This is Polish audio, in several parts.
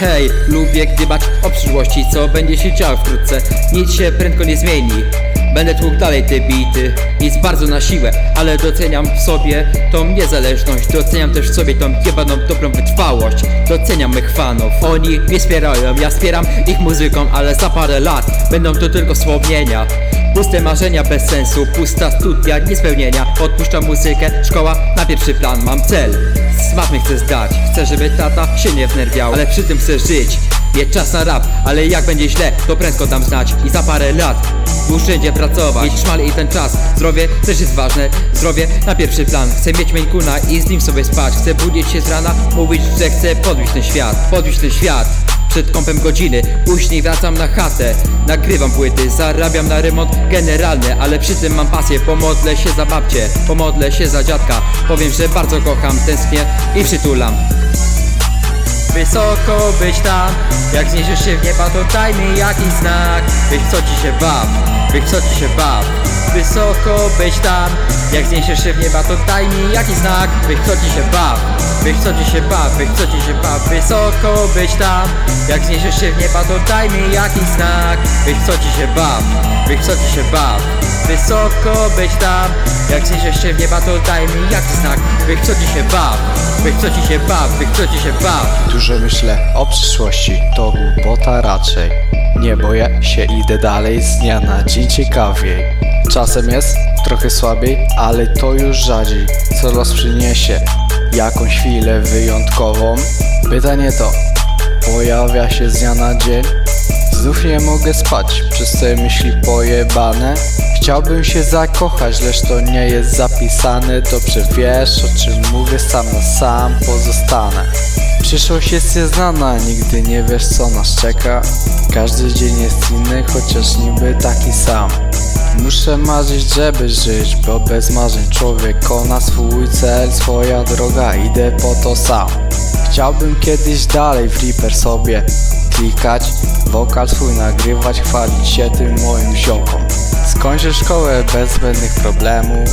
hej Lubię gdybać o przyszłości, co będzie się działo wkrótce. Nic się prędko nie zmieni. Będę tłukł dalej te bity. Nic bardzo na siłę, ale doceniam w sobie tą niezależność. Doceniam też w sobie tą jebaną dobrą wytrwałość. Doceniam mych fanów. Oni mnie wspierają, ja wspieram ich muzyką Ale za parę lat będą to tylko wspomnienia Puste marzenia bez sensu, pusta studia, niespełnienia Odpuszczam muzykę, szkoła na pierwszy plan, mam cel. Smak chcę zdać, chcę żeby tata się nie wnerwiał. Ale przy tym chcę żyć, mieć czas na rap. Ale jak będzie źle, to prędko dam znać I za parę lat uszczędzie pracować. Mieć szmal i ten czas, zdrowie też jest ważne. Zdrowie na pierwszy plan, chcę mieć Maine i z nim sobie spać. Chcę budzić się z rana, mówić, że chcę podbić ten świat Podbić ten świat przed kąpem godziny. Później wracam na chatę. Nagrywam płyty, zarabiam na remont generalny Ale przy tym mam pasję, pomodlę się za babcię Pomodlę się za dziadka. Powiem, że bardzo kocham, tęsknię i przytulam Wysoko być tam Jak zniesiesz się w nieba to daj mi jakiś znak Wych co ci się baw, wych co ci się baw Wysoko być tam Jak zniesiesz się w nieba to daj mi jakiś znak Wych co ci się baw, wych co ci się baw, wych co ci się baw Wysoko być tam Jak zniesiesz się w nieba to daj mi jakiś znak Wych co ci się baw, wych co ci się baw Wysoko być tam Jak zniesiesz się w nieba to daj mi jakiś znak Wych co ci się baw, wych co ci się baw, wych co ci się baw Dużo myślę o przyszłości, to głupota raczej. Nie boję się, idę dalej z dnia na dzień ciekawiej. Czasem jest trochę słabiej, ale to już rzadziej. Co los przyniesie, jakąś chwilę wyjątkową? Pytanie to, pojawia się z dnia na dzień Znów nie mogę spać, przez te myśli pojebane. Chciałbym się zakochać, lecz to nie jest zapisane. Dobrze wiesz, o czym mówię, sam na sam pozostanę. Przyszłość jest nieznana, nigdy nie wiesz co nas czeka. Każdy dzień jest inny, chociaż niby taki sam. Muszę marzyć, żeby żyć, bo bez marzeń człowiek kona. Swój cel Swoja droga, idę po to sam Chciałbym kiedyś dalej w Reaper sobie klikać Wokal swój nagrywać, chwalić się tym moim ziomkom. Skończę szkołę bez zbędnych problemów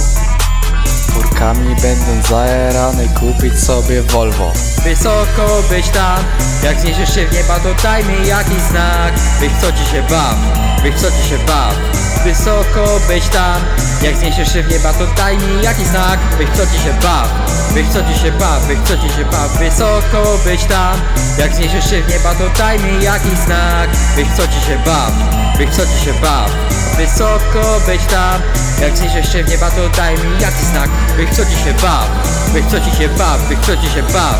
Furkami będąc zaerany kupić sobie Volvo. Wysoko być tam Jak zniesiesz się w nieba to daj mi jakiś znak. Wych co ci się baw, wych co ci się baw. Wysoko być tam Jak zniesiesz się w nieba to daj mi jakiś znak. Wych co ci się baw, wych co ci się baw, wych co ci się baw. Wysoko być tam Jak zniesiesz się w nieba to daj mi jakiś znak. Wych co ci się baw, wych co ci się baw? Wysoko być tam. Jak zniesiesz się w nieba to daj mi jakiś znak. Wych co ci się baw, wych co ci się baw, wych co ci się baw?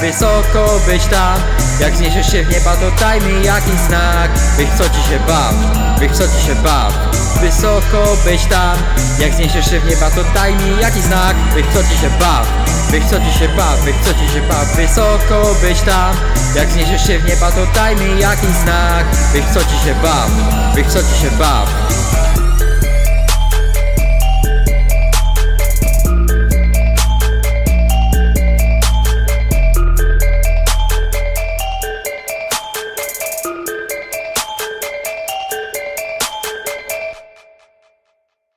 Wysoko być tam Jak zniesiesz się w nieba to daj mi jakiś znak. Wych co ci się baw, wych co ci się baw. Wysoko być tam. Jak zniesiesz się w nieba to daj mi jakiś znak. Wych co ci się baw, wych co ci się baw, wych co ci się baw. Wysoko być tam. Jak zniesiesz się w nieba to daj mi jakiś znak. Wych co ci się baw, wych co ci się baw